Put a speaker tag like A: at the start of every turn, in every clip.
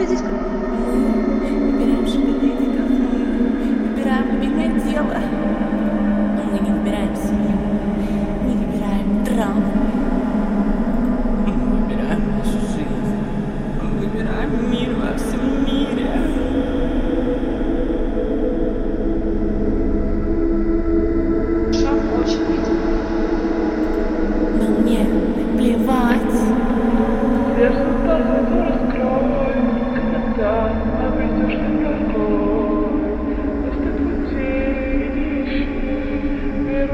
A: выглядеть.
B: Мы выбираем шоколадный кафе, выбираем любимое дело.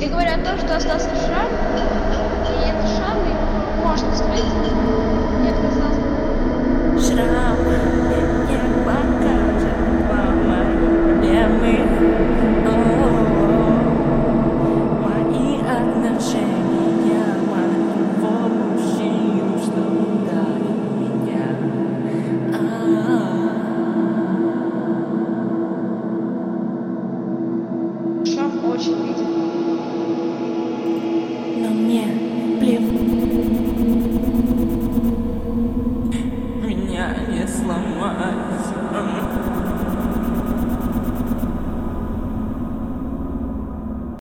A: И говоря о том, что остался шрам, и этот шрам можно скрыть, и отказался.
B: Шрам не покажет вам мои проблемы,
A: очень виден.
B: الله أعلم